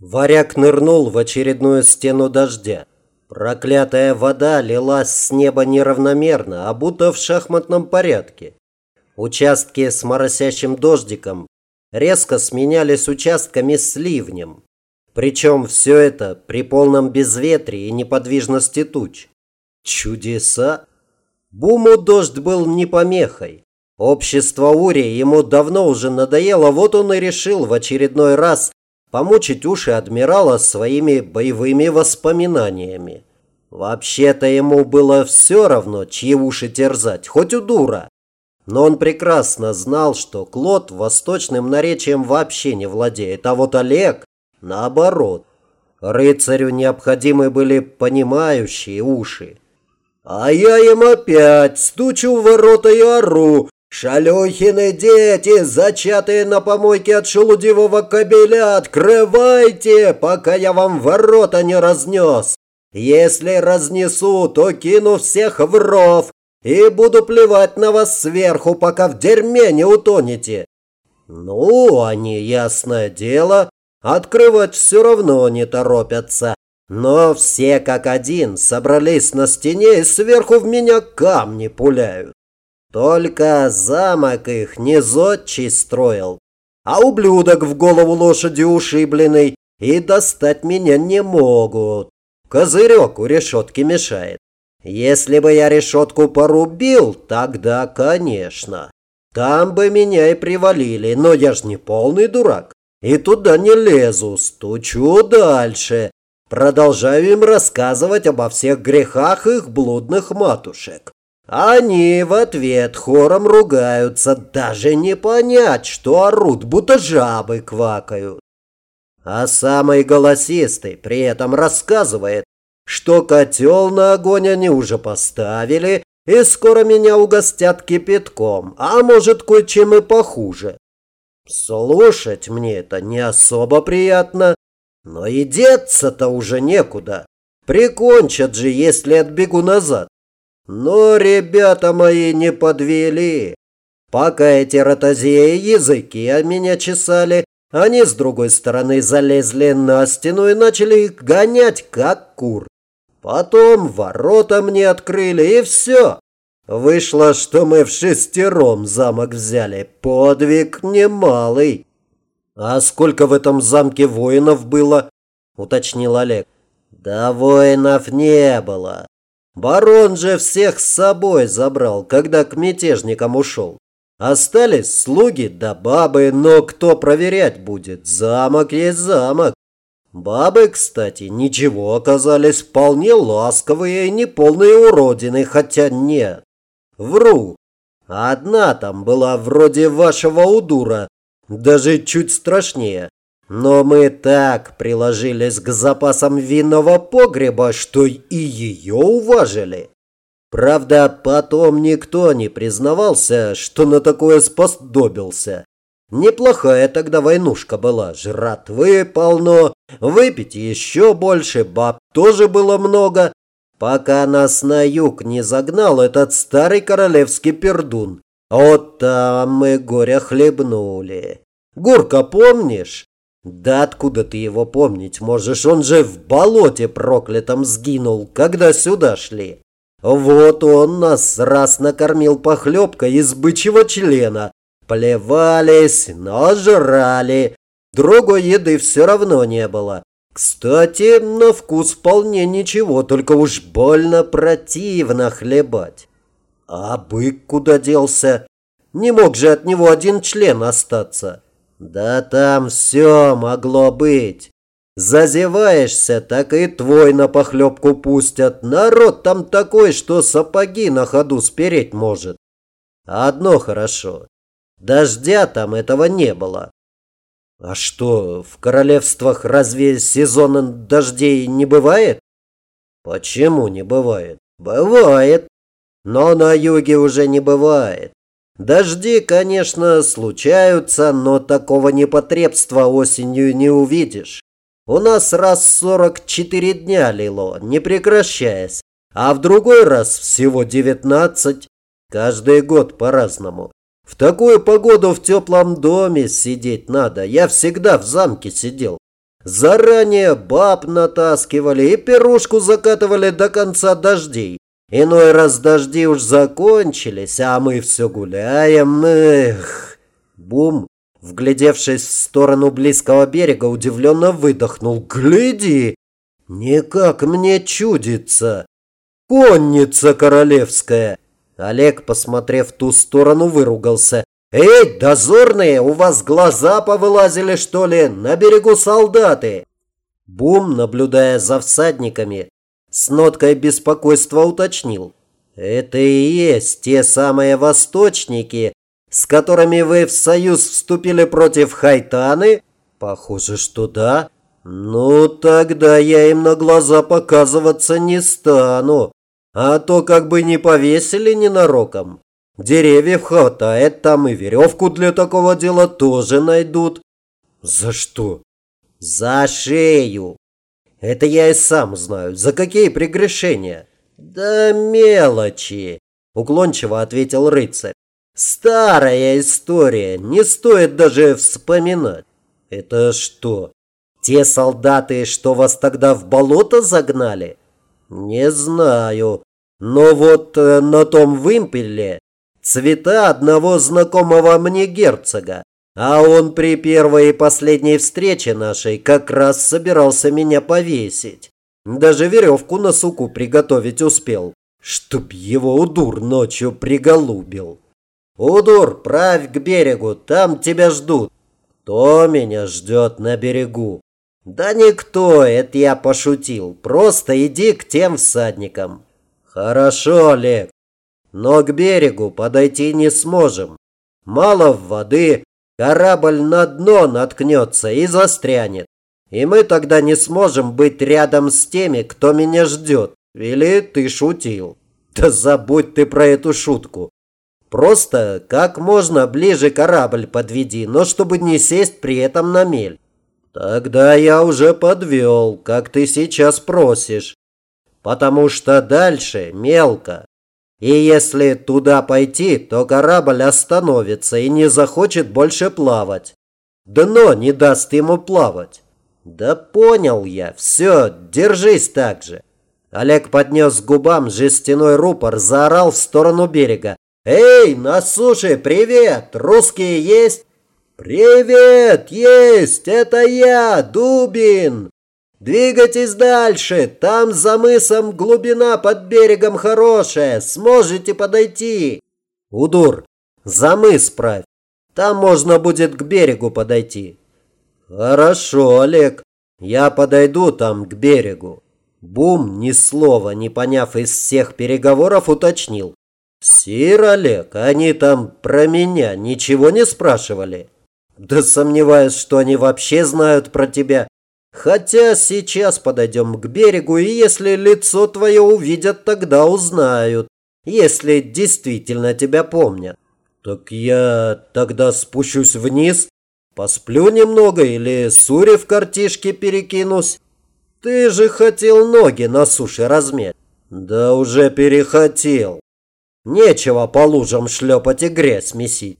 Варяг нырнул в очередную стену дождя. Проклятая вода лилась с неба неравномерно, а будто в шахматном порядке. Участки с моросящим дождиком резко сменялись участками с ливнем. Причем все это при полном безветрии и неподвижности туч. Чудеса! Буму дождь был не помехой. Общество Ури ему давно уже надоело, вот он и решил в очередной раз помучить уши адмирала своими боевыми воспоминаниями. Вообще-то ему было все равно, чьи уши терзать, хоть у дура. Но он прекрасно знал, что Клод восточным наречием вообще не владеет, а вот Олег наоборот. Рыцарю необходимы были понимающие уши. А я им опять стучу в ворота и ору, «Шалюхины дети, зачатые на помойке от шелудивого кобеля, открывайте, пока я вам ворота не разнес! Если разнесу, то кину всех в ров и буду плевать на вас сверху, пока в дерьме не утонете!» Ну, они, ясное дело, открывать все равно не торопятся. Но все как один собрались на стене и сверху в меня камни пуляют. Только замок их не зодчий строил, а ублюдок в голову лошади ушибленный, и достать меня не могут. Козырек у решетки мешает. Если бы я решетку порубил, тогда, конечно. Там бы меня и привалили, но я ж не полный дурак. И туда не лезу, стучу дальше. Продолжаю им рассказывать обо всех грехах их блудных матушек. Они в ответ хором ругаются, даже не понять, что орут, будто жабы квакают. А самый голосистый при этом рассказывает, что котел на огонь они уже поставили, и скоро меня угостят кипятком, а может, кое-чем и похуже. Слушать мне это не особо приятно, но и деться-то уже некуда. Прикончат же, если отбегу назад. Но ребята мои не подвели. Пока эти ротозеи языки о меня чесали, они с другой стороны залезли на стену и начали их гонять, как кур. Потом ворота мне открыли, и все. Вышло, что мы в шестером замок взяли. Подвиг немалый. А сколько в этом замке воинов было? Уточнил Олег. Да воинов не было. Барон же всех с собой забрал, когда к мятежникам ушел. Остались слуги да бабы, но кто проверять будет? Замок есть замок. Бабы, кстати, ничего оказались вполне ласковые и неполные уродины, хотя нет. Вру. Одна там была вроде вашего удура, даже чуть страшнее. Но мы так приложились к запасам винного погреба, что и ее уважили. Правда, потом никто не признавался, что на такое способился. Неплохая тогда войнушка была, жратвы полно, выпить еще больше, баб тоже было много, пока нас на юг не загнал этот старый королевский пердун. Вот там мы горя хлебнули. Гурка, помнишь? Да откуда ты его помнить можешь? Он же в болоте проклятом сгинул, когда сюда шли. Вот он нас раз накормил похлебкой из бычьего члена. Плевались, но жрали. Другой еды все равно не было. Кстати, на вкус вполне ничего, только уж больно противно хлебать. А бык куда делся? Не мог же от него один член остаться. Да там все могло быть. Зазеваешься, так и твой на похлебку пустят. Народ там такой, что сапоги на ходу спереть может. Одно хорошо. Дождя там этого не было. А что, в королевствах разве сезона дождей не бывает? Почему не бывает? Бывает. Но на юге уже не бывает. Дожди, конечно, случаются, но такого непотребства осенью не увидишь. У нас раз в 44 дня лило, не прекращаясь, а в другой раз всего 19. Каждый год по-разному. В такую погоду в теплом доме сидеть надо. Я всегда в замке сидел. Заранее баб натаскивали и пирушку закатывали до конца дождей. Иной раз дожди уж закончились, а мы все гуляем. Эх. Бум, вглядевшись в сторону близкого берега, удивленно выдохнул. Гляди! Никак мне чудится. Конница королевская. Олег, посмотрев в ту сторону, выругался. «Эй, дозорные, у вас глаза повылазили, что ли? На берегу солдаты!» Бум, наблюдая за всадниками, с ноткой беспокойства уточнил. «Это и есть те самые восточники, с которыми вы в союз вступили против Хайтаны?» «Похоже, что да. Ну, тогда я им на глаза показываться не стану, а то как бы не повесили ненароком. Деревьев хватает, там и веревку для такого дела тоже найдут. За что? За шею. Это я и сам знаю. За какие прегрешения? Да мелочи, уклончиво ответил рыцарь. Старая история, не стоит даже вспоминать. Это что, те солдаты, что вас тогда в болото загнали? Не знаю. Но вот э, на том вымпеле цвета одного знакомого мне герцога. А он при первой и последней встрече нашей как раз собирался меня повесить. Даже веревку на суку приготовить успел, чтоб его удур ночью приголубил. Удур, правь к берегу, там тебя ждут. Кто меня ждет на берегу? Да никто, это я пошутил. Просто иди к тем всадникам. Хорошо, Олег. Но к берегу подойти не сможем. Мало воды, корабль на дно наткнется и застрянет. И мы тогда не сможем быть рядом с теми, кто меня ждет. Или ты шутил? Да забудь ты про эту шутку. Просто как можно ближе корабль подведи, но чтобы не сесть при этом на мель. Тогда я уже подвел, как ты сейчас просишь. Потому что дальше мелко. И если туда пойти, то корабль остановится и не захочет больше плавать. Дно не даст ему плавать. Да понял я, все, держись так же. Олег поднес к губам жестяной рупор, заорал в сторону берега. «Эй, на суше, привет! Русские есть?» «Привет! Есть! Это я, Дубин! Двигайтесь дальше! Там за мысом глубина под берегом хорошая! Сможете подойти!» «Удур, за мыс правь! Там можно будет к берегу подойти!» «Хорошо, Олег, я подойду там к берегу!» Бум, ни слова не поняв из всех переговоров, уточнил. «Сир Олег, они там про меня ничего не спрашивали?» «Да сомневаюсь, что они вообще знают про тебя. Хотя сейчас подойдем к берегу, и если лицо твое увидят, тогда узнают, если действительно тебя помнят. Так я тогда спущусь вниз, посплю немного или сури в картишке перекинусь. Ты же хотел ноги на суше размять. Да уже перехотел. Нечего по лужам шлепать и грязь месить.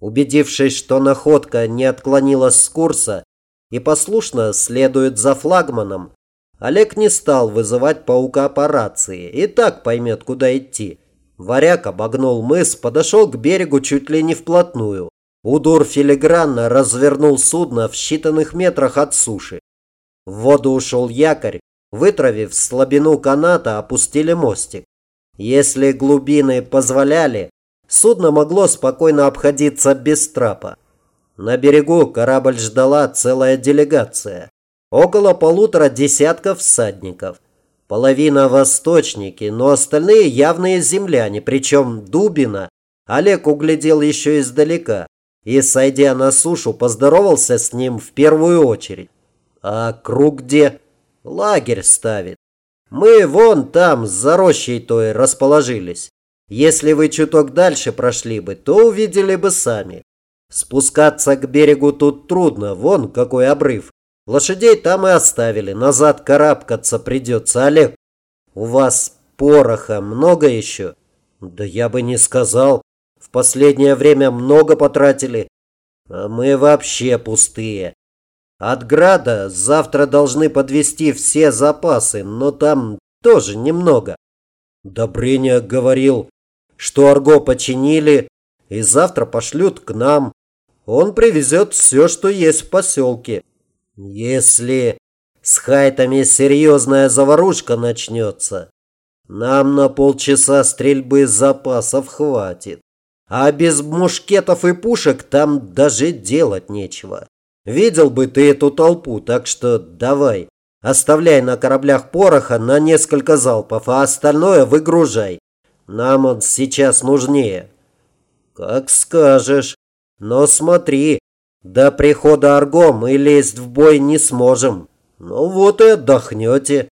Убедившись, что находка не отклонилась с курса, и послушно следует за флагманом, Олег не стал вызывать паука по рации и так поймет, куда идти. Варяг обогнул мыс, подошел к берегу чуть ли не вплотную. Удур филигранно развернул судно в считанных метрах от суши. В воду ушел якорь, вытравив слабину каната, опустили мостик. Если глубины позволяли, судно могло спокойно обходиться без трапа. На берегу корабль ждала целая делегация. Около полутора десятков всадников. Половина восточники, но остальные явные земляне, причем Дубина Олег углядел еще издалека и, сойдя на сушу, поздоровался с ним в первую очередь. А круг где? Лагерь ставит. Мы вон там, за рощей той, расположились. Если вы чуток дальше прошли бы, то увидели бы сами. Спускаться к берегу тут трудно, вон какой обрыв. Лошадей там и оставили, назад карабкаться придется, Олег. У вас пороха много еще? Да я бы не сказал. В последнее время много потратили. А мы вообще пустые. От Града завтра должны подвести все запасы, но там тоже немного. Добрыня говорил, что Арго починили и завтра пошлют к нам. Он привезет все, что есть в поселке. Если с хайтами серьезная заварушка начнется, нам на полчаса стрельбы запасов хватит. А без мушкетов и пушек там даже делать нечего. Видел бы ты эту толпу, так что давай, оставляй на кораблях пороха на несколько залпов, а остальное выгружай. Нам он сейчас нужнее. Как скажешь. Но смотри, до прихода Арго мы лезть в бой не сможем. Ну вот и отдохнете.